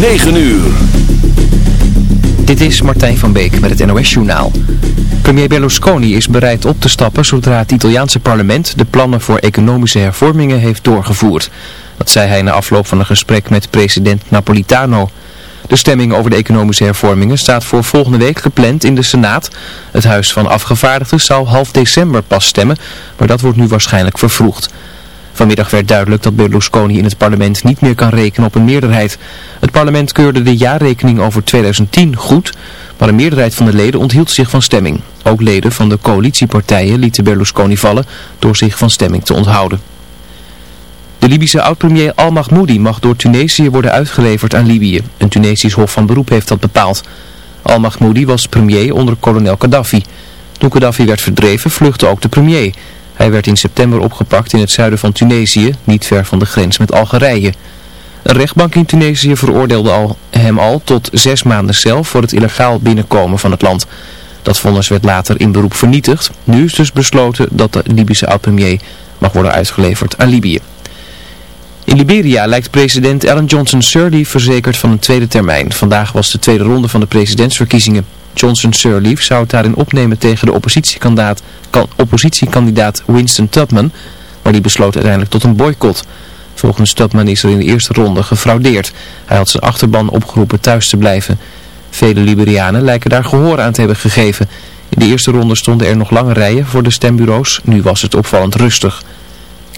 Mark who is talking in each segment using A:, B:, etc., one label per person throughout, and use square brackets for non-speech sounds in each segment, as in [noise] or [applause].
A: 9 uur.
B: Dit is Martijn van Beek met het NOS-journaal. Premier Berlusconi is bereid op te stappen zodra het Italiaanse parlement de plannen voor economische hervormingen heeft doorgevoerd. Dat zei hij na afloop van een gesprek met president Napolitano. De stemming over de economische hervormingen staat voor volgende week gepland in de Senaat. Het Huis van Afgevaardigden zou half december pas stemmen, maar dat wordt nu waarschijnlijk vervroegd. Vanmiddag werd duidelijk dat Berlusconi in het parlement niet meer kan rekenen op een meerderheid. Het parlement keurde de jaarrekening over 2010 goed, maar een meerderheid van de leden onthield zich van stemming. Ook leden van de coalitiepartijen lieten Berlusconi vallen door zich van stemming te onthouden. De Libische oud-premier Al-Mahmoudi mag door Tunesië worden uitgeleverd aan Libië. Een Tunesisch hof van beroep heeft dat bepaald. Al-Mahmoudi was premier onder kolonel Gaddafi. Toen Gaddafi werd verdreven vluchtte ook de premier... Hij werd in september opgepakt in het zuiden van Tunesië, niet ver van de grens met Algerije. Een rechtbank in Tunesië veroordeelde al, hem al tot zes maanden cel voor het illegaal binnenkomen van het land. Dat vonnis werd later in beroep vernietigd. Nu is dus besloten dat de Libische oud-premier mag worden uitgeleverd aan Libië. In Liberia lijkt president Ellen Johnson Sirleaf verzekerd van een tweede termijn. Vandaag was de tweede ronde van de presidentsverkiezingen. Johnson Sirleaf zou het daarin opnemen tegen de oppositiekandidaat, oppositiekandidaat Winston Tubman, maar die besloot uiteindelijk tot een boycott. Volgens Tubman is er in de eerste ronde gefraudeerd. Hij had zijn achterban opgeroepen thuis te blijven. Vele Liberianen lijken daar gehoor aan te hebben gegeven. In de eerste ronde stonden er nog lange rijen voor de stembureaus, nu was het opvallend rustig.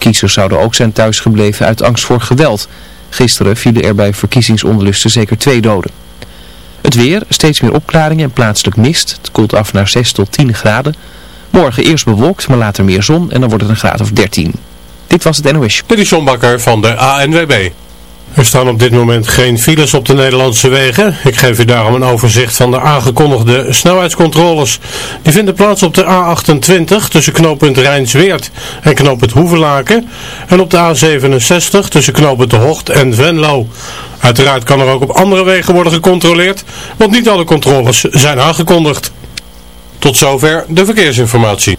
B: Kiezers zouden ook zijn thuisgebleven uit angst voor geweld. Gisteren vielen er bij verkiezingsonderlusten zeker twee doden. Het weer, steeds meer opklaringen en plaatselijk mist. Het koelt af naar 6 tot 10 graden. Morgen eerst bewolkt, maar later meer zon en dan wordt het een graad of 13. Dit was het NOS.
C: Dit is van de ANWB. Er staan op dit moment geen files op de Nederlandse wegen. Ik geef u daarom een overzicht van de aangekondigde snelheidscontroles. Die vinden plaats op de A28 tussen knooppunt Rijnsweert en knooppunt Hoevelaken. En op de A67 tussen knooppunt De Hocht en Venlo. Uiteraard kan er ook op andere wegen worden gecontroleerd, want niet alle controles zijn aangekondigd. Tot zover de verkeersinformatie.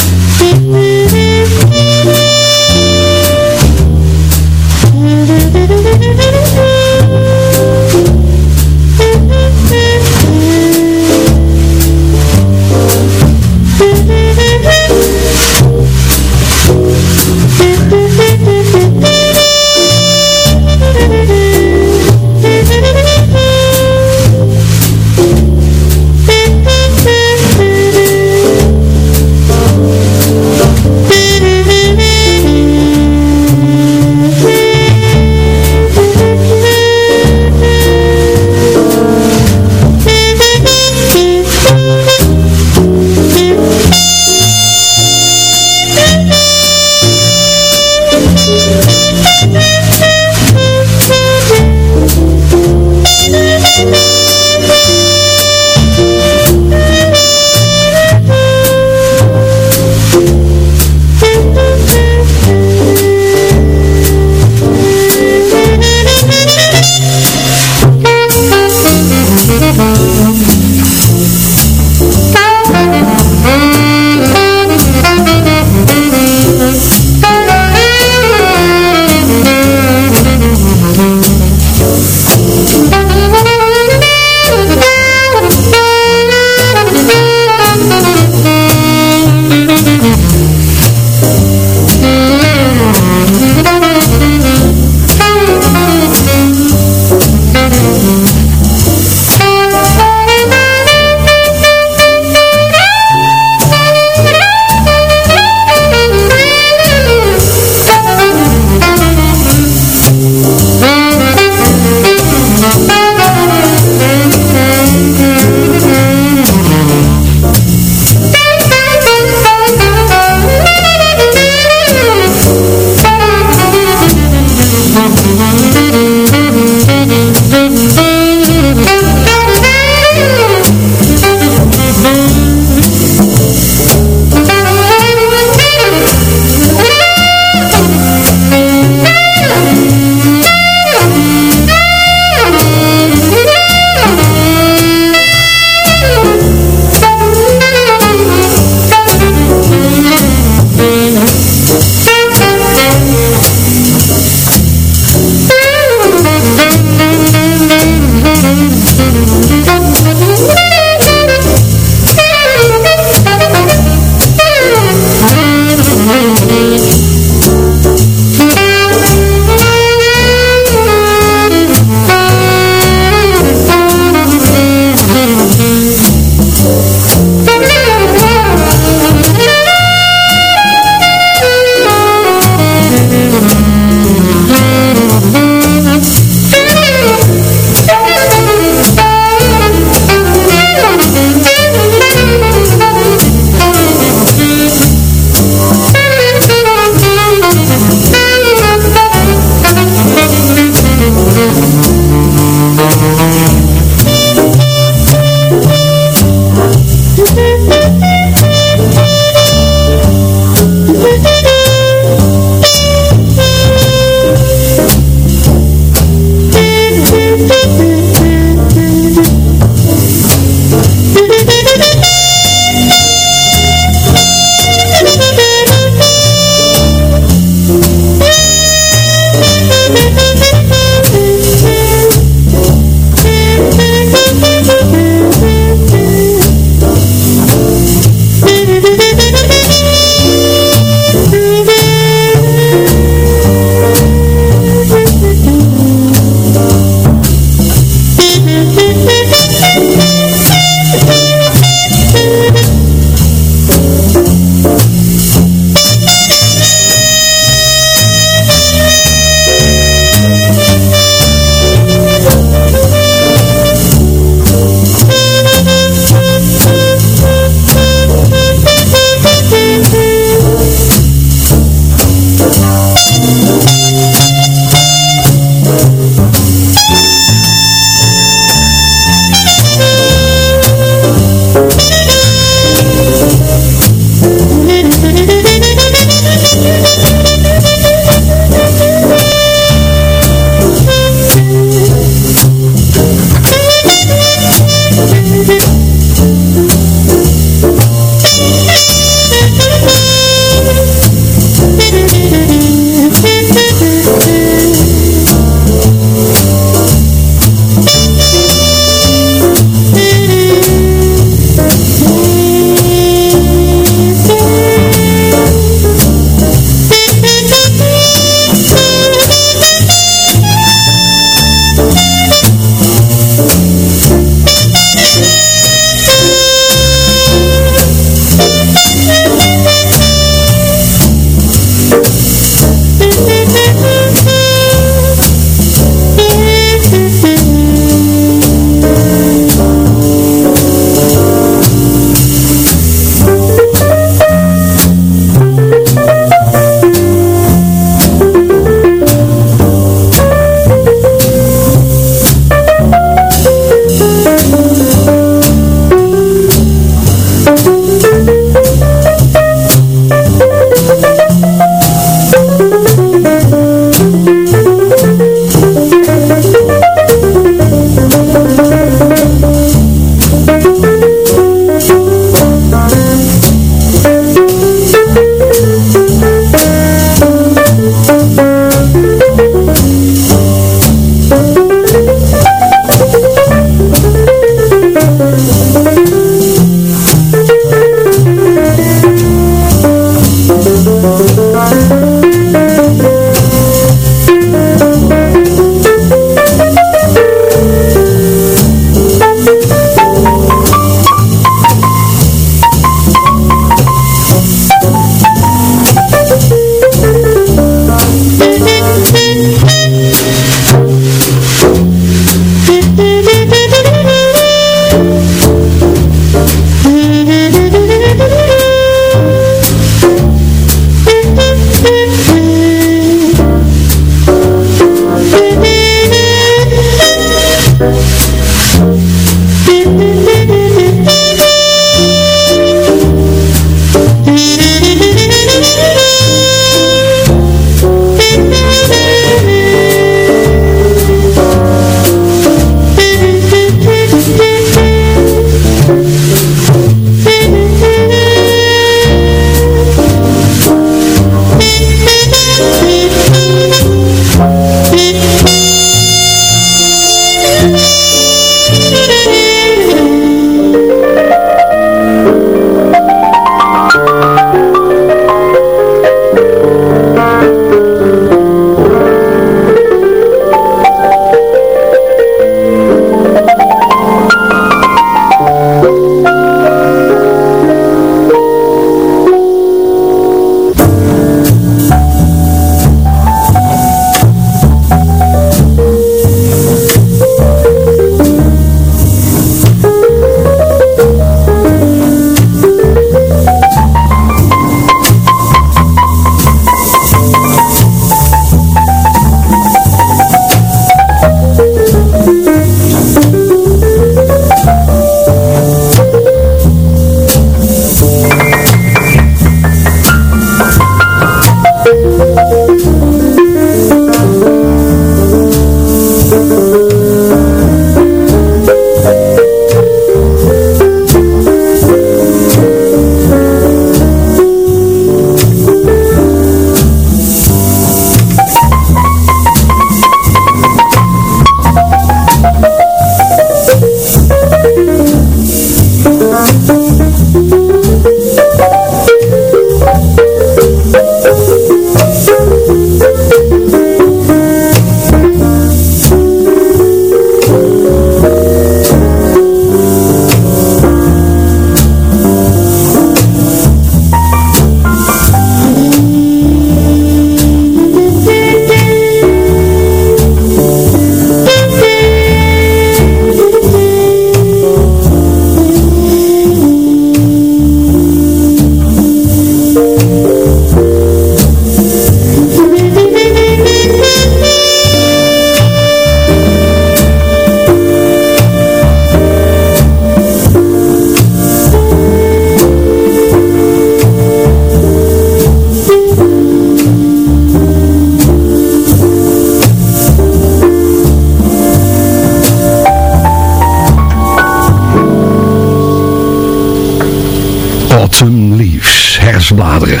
D: Bladeren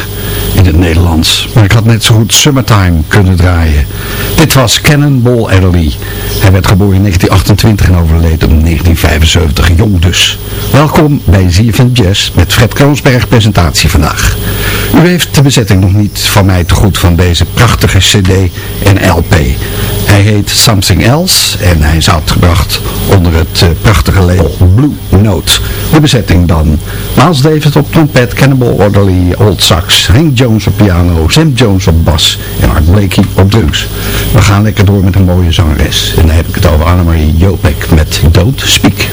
D: in het Nederlands. Maar ik had net zo goed Summertime kunnen draaien. Dit was Cannonball Adderley. Hij werd geboren in 1928 en overleden in 1975, jong dus. Welkom bij ZFM Jazz met Fred Kroonsberg presentatie vandaag. U heeft de bezetting nog niet van mij te goed van deze prachtige cd en LP. Hij heet Something Else en hij is uitgebracht onder het uh, prachtige label Blue Note. De bezetting dan. Miles Davis op trompet, Cannibal Orderly, Old Sax, Hank Jones op piano, Sam Jones op bas en Art Blakey op drums. We gaan lekker door met een mooie zangeres. En dan heb ik het over Annemarie Jopek met Don't Speak.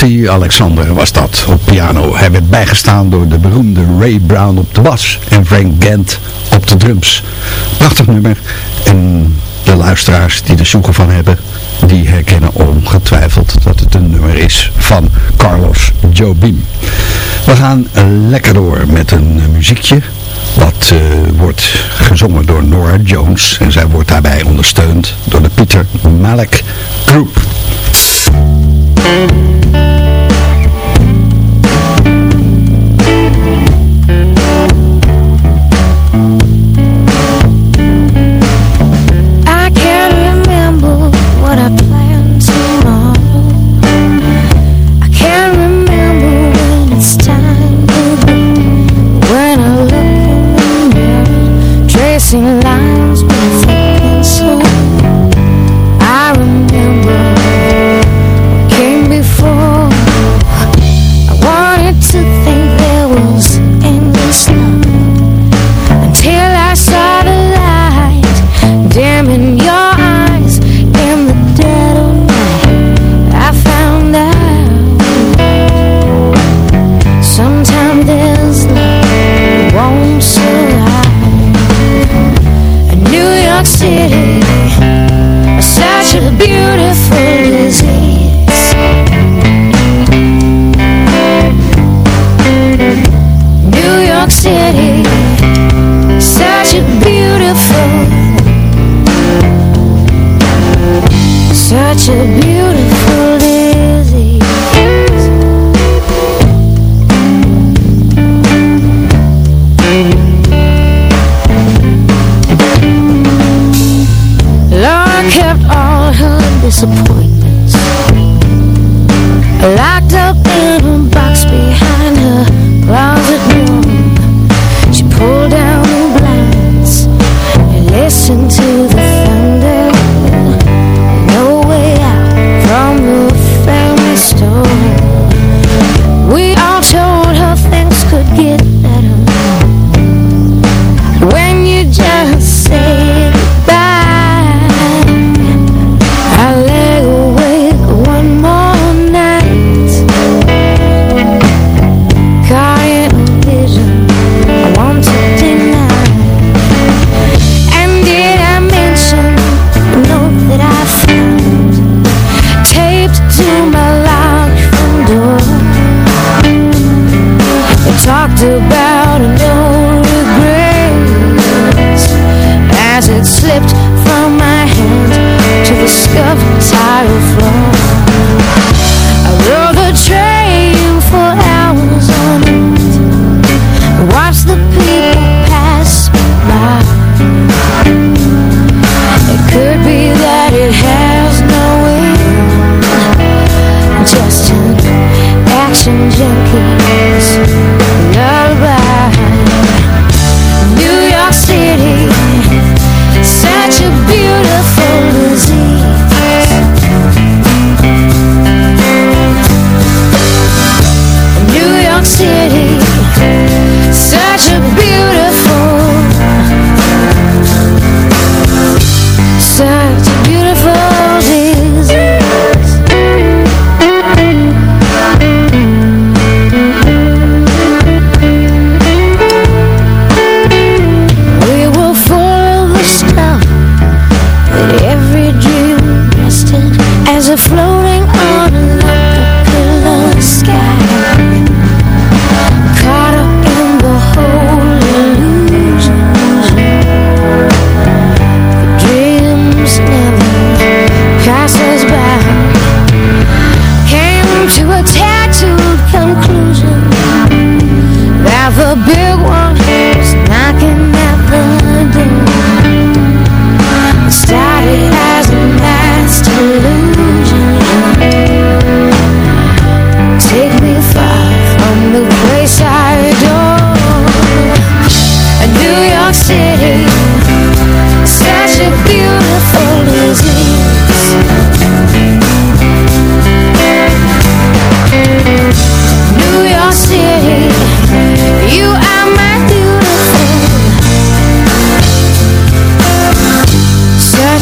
E: T. Alexander was dat op piano. Hij werd bijgestaan door de beroemde Ray Brown op de bas en Frank Gent op de drums. Prachtig nummer en de luisteraars die er zoeken van hebben, die herkennen ongetwijfeld dat het een nummer is van Carlos Jobim. We gaan lekker door met een muziekje. Wat uh, wordt gezongen door Nora Jones en zij wordt daarbij ondersteund door de Peter Malek Group.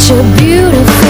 F: you're beautiful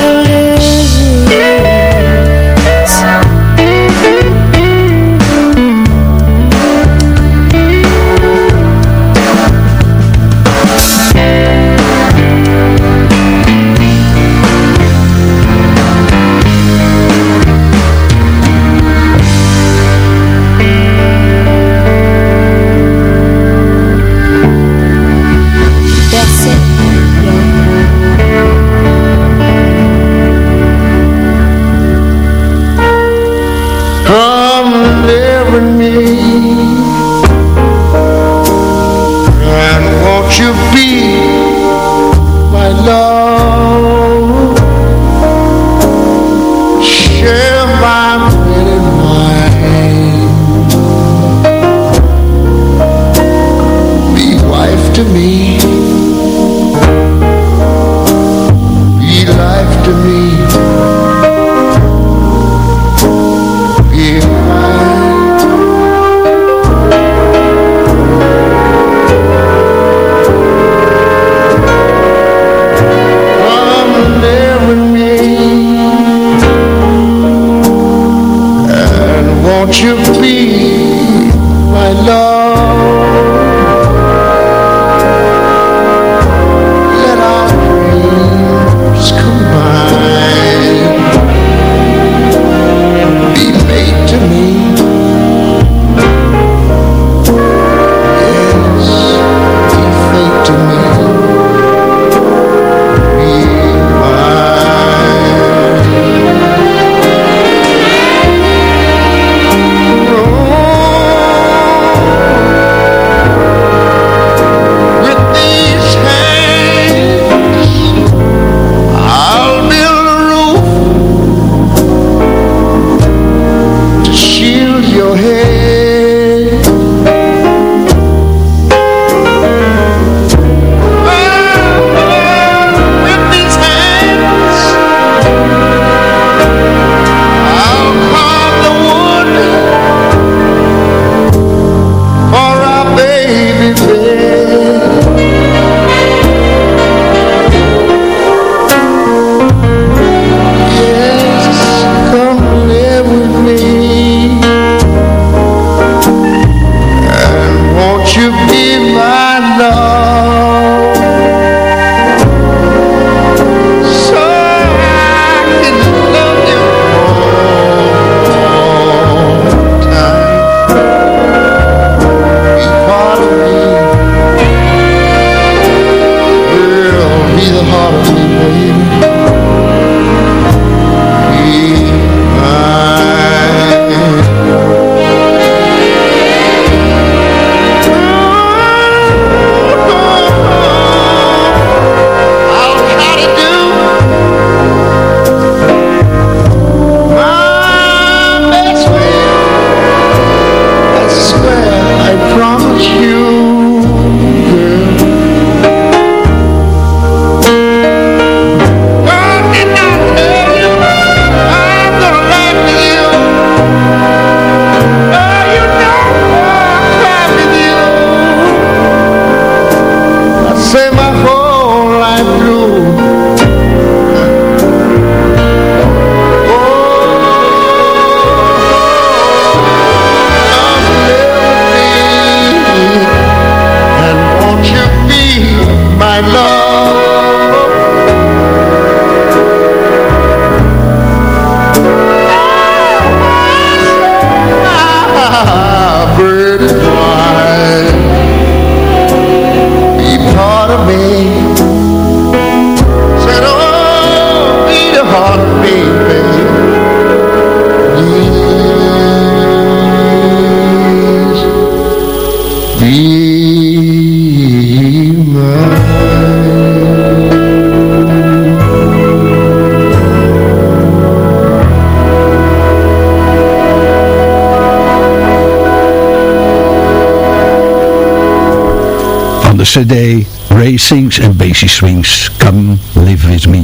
D: cd Ray Sings en Basie Swings Come Live With Me.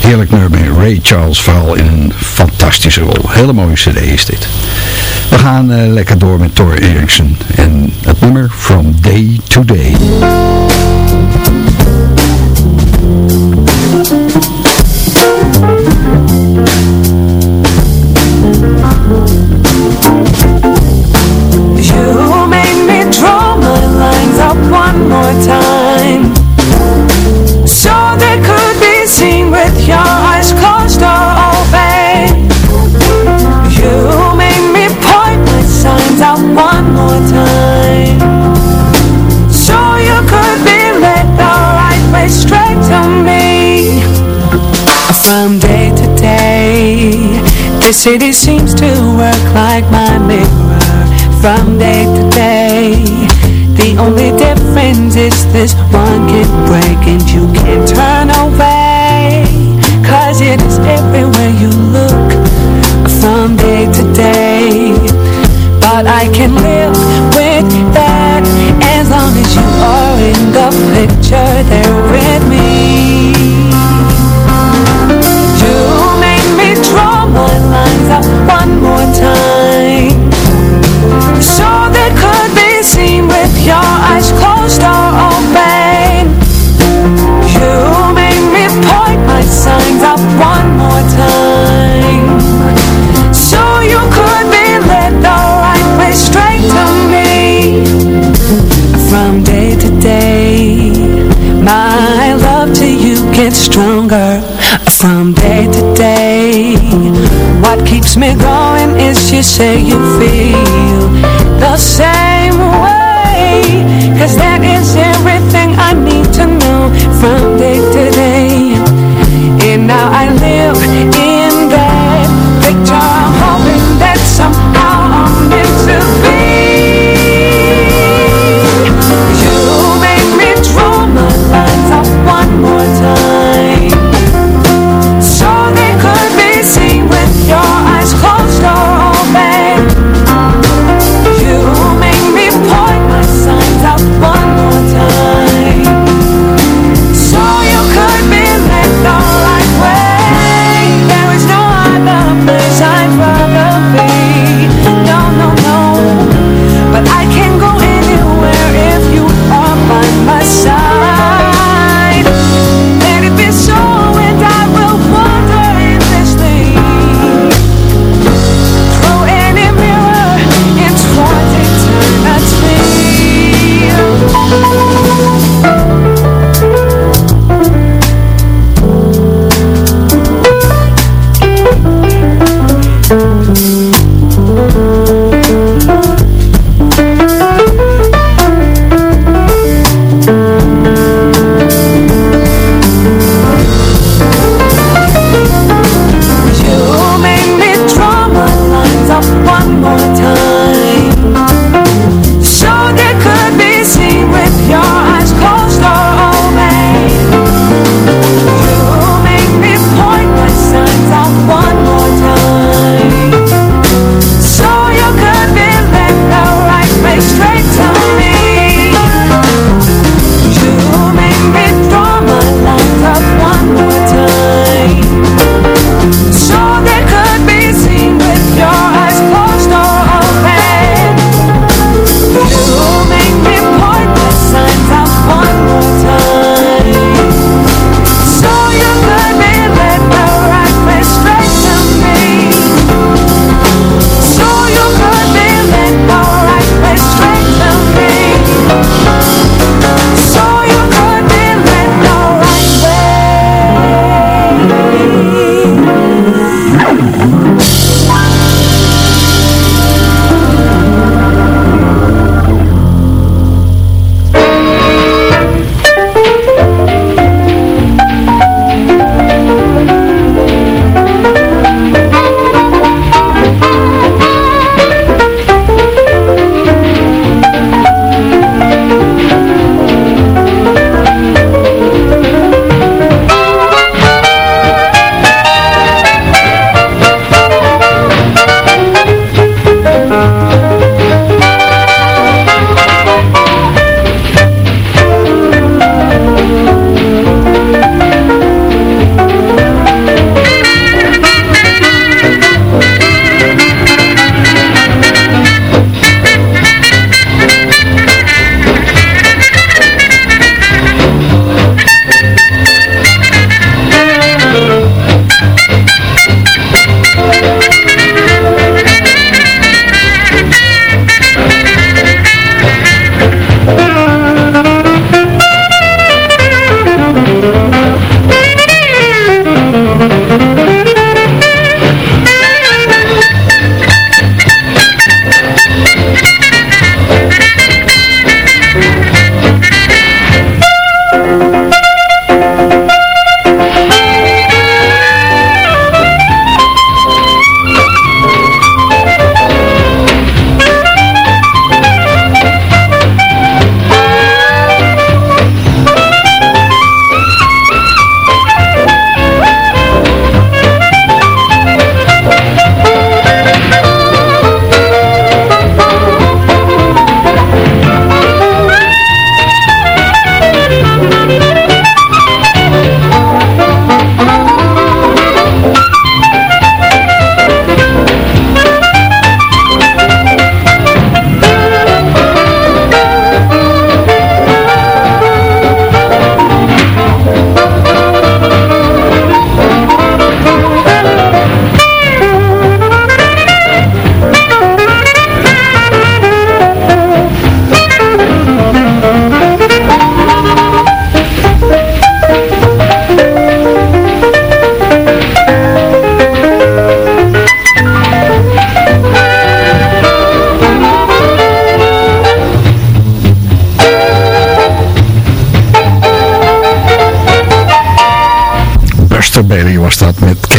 D: Heerlijk nummer. Ray Charles vooral in een fantastische rol. Hele mooie cd is dit. We gaan uh, lekker door met Thor Erickson en het nummer From Day to Day. City seems to work like my mirror From day to day. The only difference is this one can break And you can't turn
F: going is you say you feel the same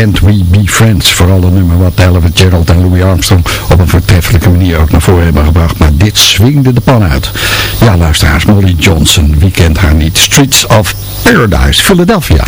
D: Can't We Be Friends. Vooral een nummer wat Ella Gerald en Louis Armstrong op een voortreffelijke manier ook naar voren hebben gebracht. Maar dit swingde de pan uit. Ja, luisteraars, Molly Johnson, wie kent haar niet? Streets of Paradise, Philadelphia.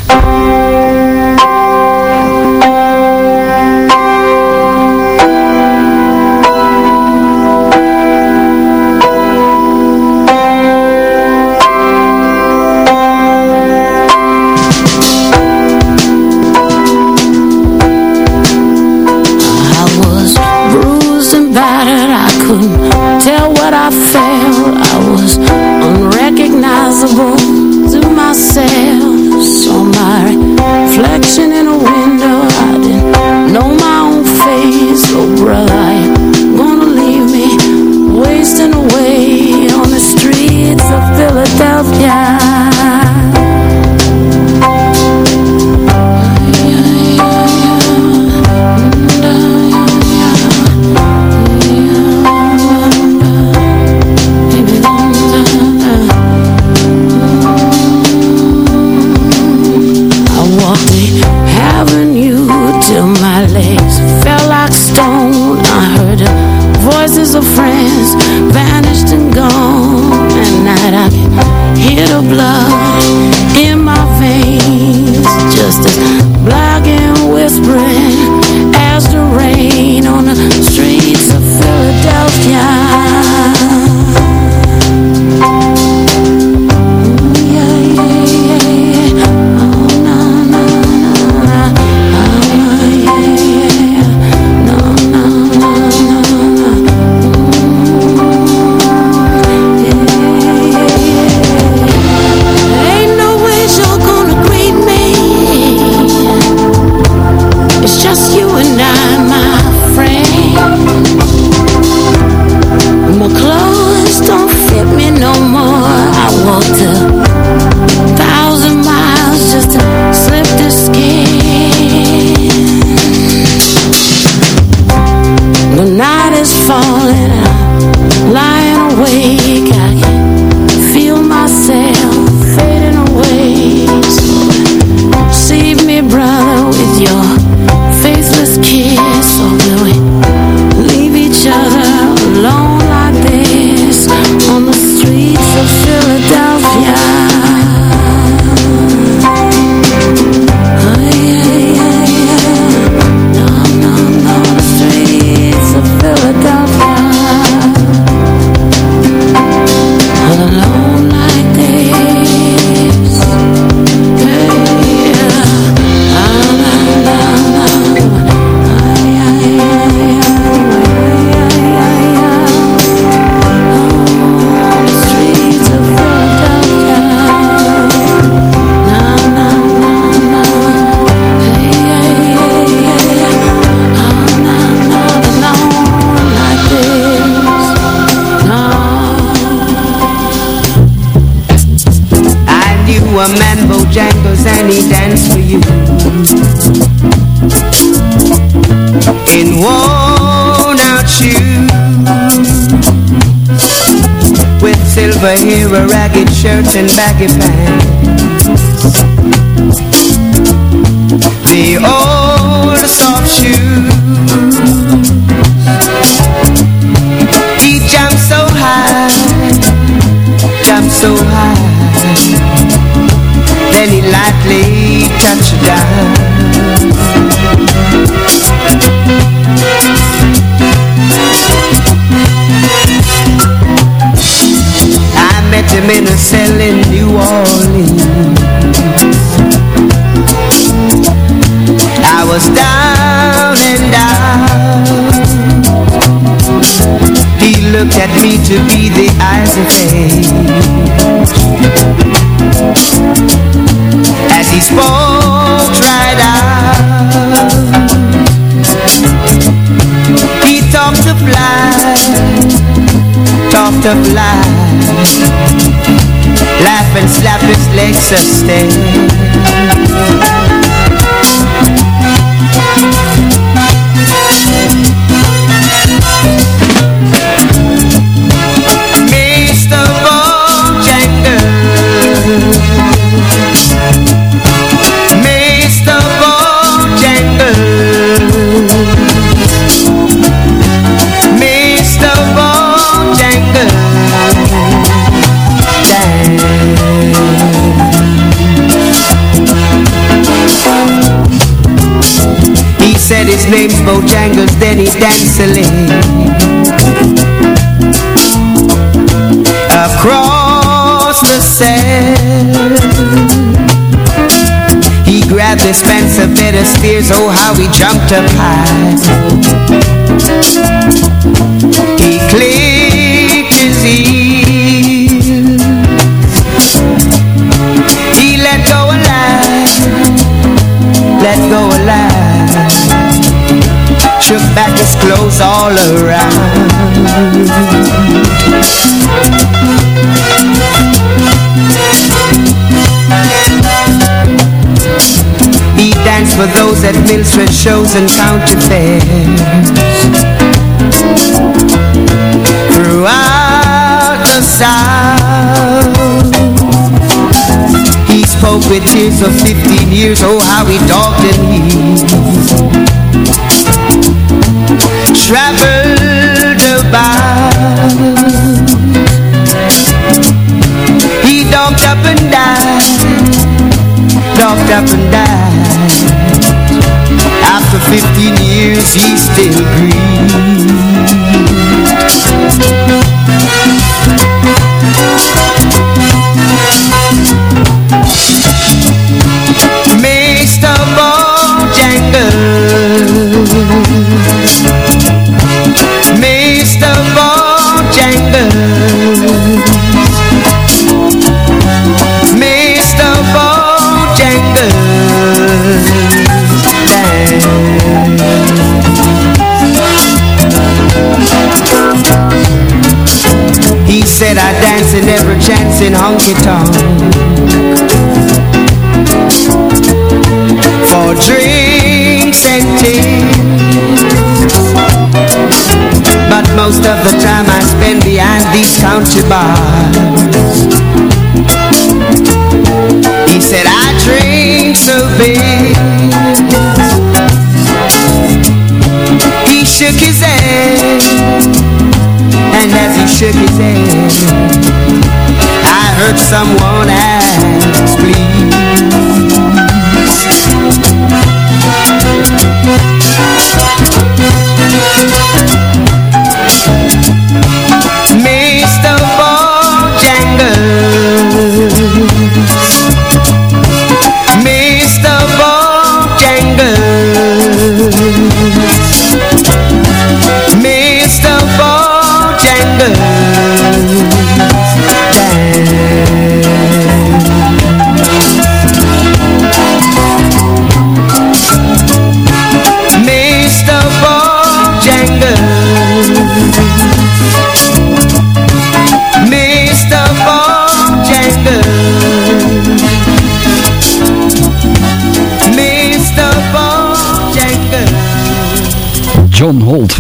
F: has vanished and gone. At night I can hear the blood. A ragged shirt and baggy pants. The old in a cell in. New Orleans I was down and out. He looked at me to be the eyes of age As he spoke Of life. Laugh and slap his legs sustain
G: He Across the sand He grabbed his fence a bit of spears, oh how he jumped up high back all around. He danced for those at minstrel shows and county fairs. Throughout the South He spoke with tears of 15 years. Oh, how he talked and he Traveled about. He docked up and died Docked up and died After 15 years he still grieves Mr. Bojangles Mr. Bojangles He said I dance in every chance in honky-tonk country bars He said I drink so big He shook his head And as he shook his head I heard someone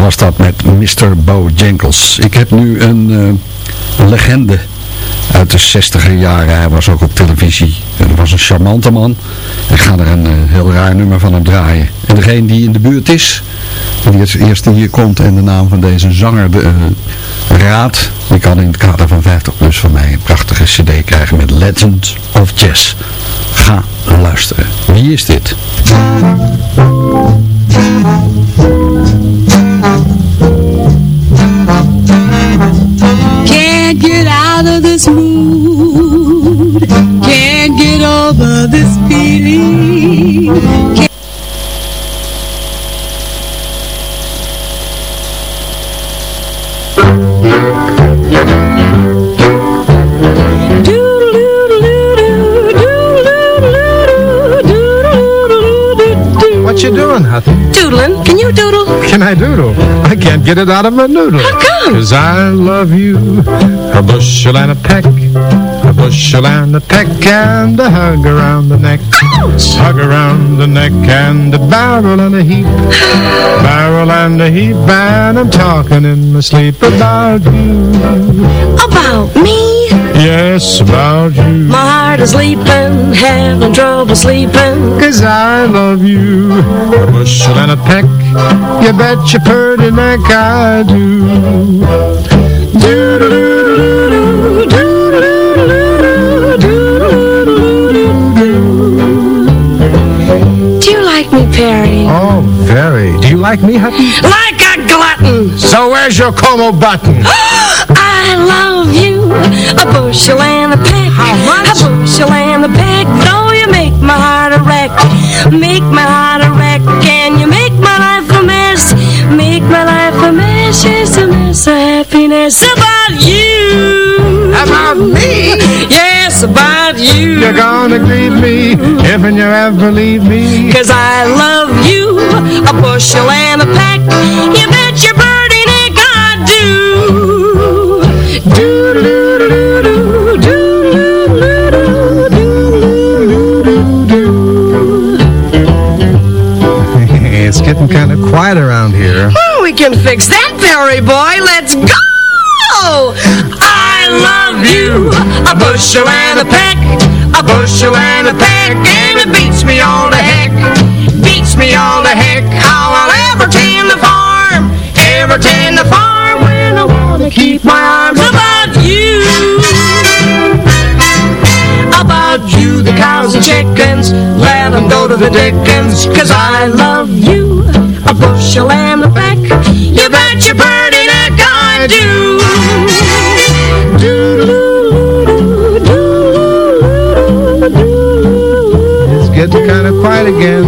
D: was dat met Mr. Bojangles. Ik heb nu een eh, legende uit de 60er jaren. Hij was ook op televisie. Hij was een charmante man. Ik ga er een eh, heel raar nummer van hem draaien. En degene die in de buurt is, die het eerste hier komt en de naam van deze zanger de, eh, raadt, die kan in het kader van 50 plus van mij een prachtige cd krijgen met Legends of Jazz. Ga luisteren. Wie is dit?
H: Can't get out of this mood. Can't get over this feeling.
I: What you doing, Huffy?
J: Doodling. Can you doodle?
I: Can I doodle? I can't get it out of my noodle.
J: How come?
I: Cause I love you. A bushel and a peck. A bushel and a peck. And a hug around the neck.
J: Ouch!
I: Hug around the neck. And a barrel and a heap. barrel and a heap. And I'm talking in my sleep about you.
J: About me?
I: Yes, about you.
J: My heart is leaping, having trouble sleeping.
I: Cause I love you. A bushel and a peck. You bet your pretty neck I do. Do-do-do-do-do-do, do-do-do-do-do-do, do-do-do-do-do-do.
J: You like
H: like me, Perry?
I: Oh, very. Do you like me, Hutton?
H: Like a glutton.
I: So where's your Como button? [gasps] [gasps]
H: I love you. A bushel and a peck.
I: How much?
H: A bushel and a peck. Though you make my heart a wreck. Make my heart a wreck. Can you make my life a mess? Make my life a mess. Yes, a mess of happiness. About you.
I: About me?
H: Yes, about you.
I: You're gonna grieve me if and you ever leave me.
H: Cause I love you, a bushel and a peck. You bet your
I: kind of quiet around here.
H: Oh, we can fix that, Perry boy. Let's go! I love you, a bushel and a peck, a bushel and a peck, and it beats me all to heck, beats me all to heck. How I'll ever tend the farm, ever tend the farm when I wanna keep my arms about you. About you, the cows and chickens, let them go to the dickens, cause I love you, a bushel and a peck, you bet your birdie neck I do.
I: It's getting kind of quiet again.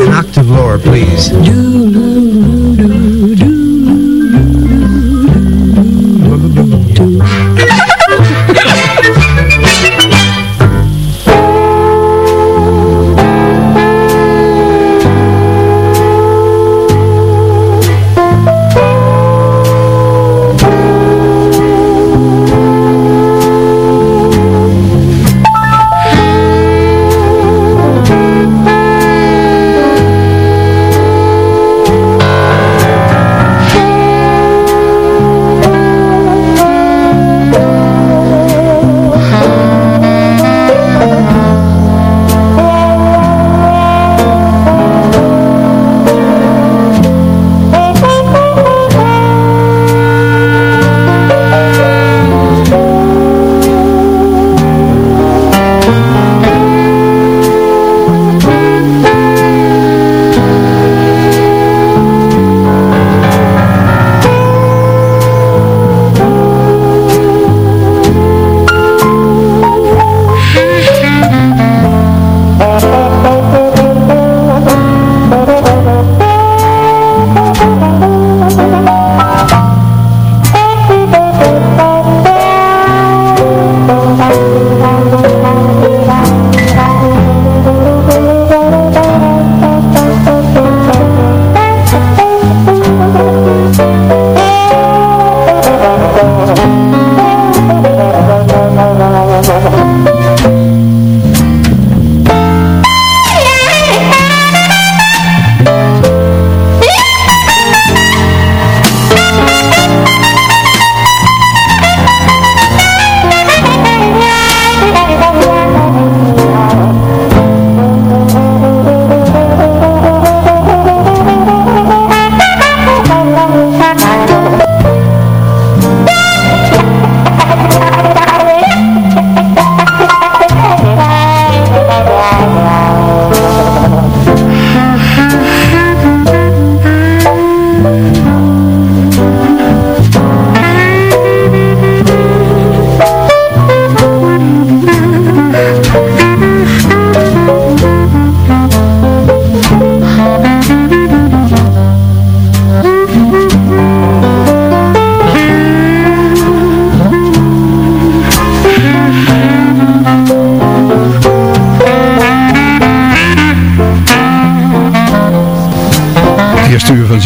I: An octave lower, please.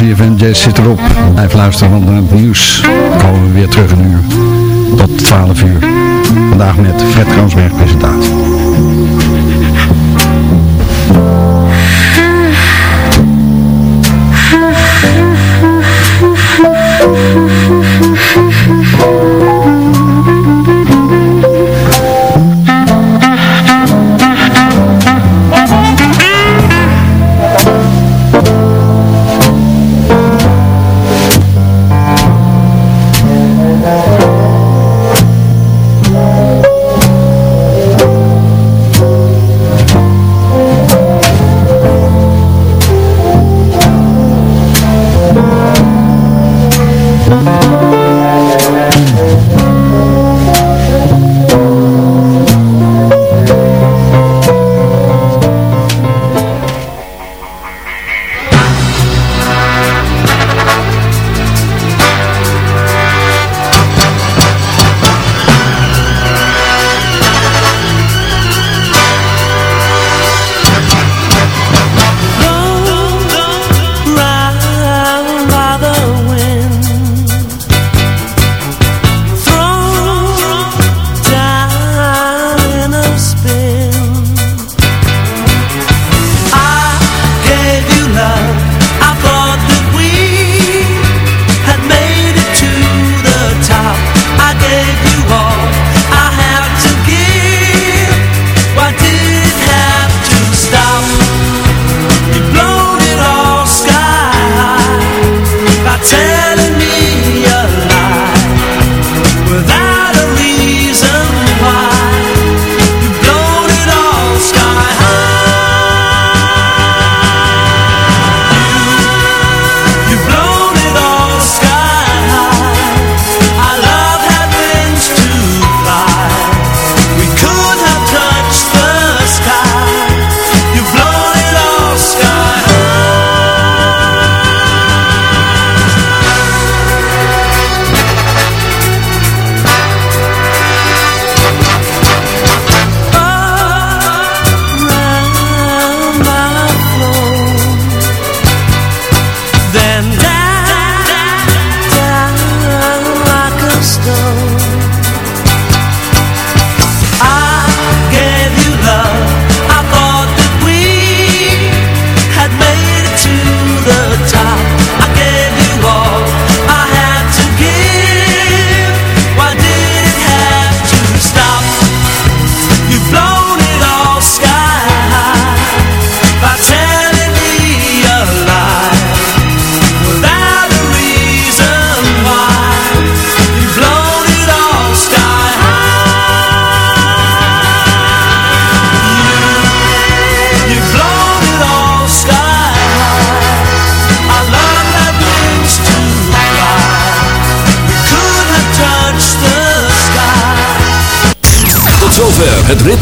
E: ZFN Jazz zit erop. Blijf luisteren, want het nieuws komen we weer terug een uur. Tot 12 uur. Vandaag met Fred Kransberg presentatie.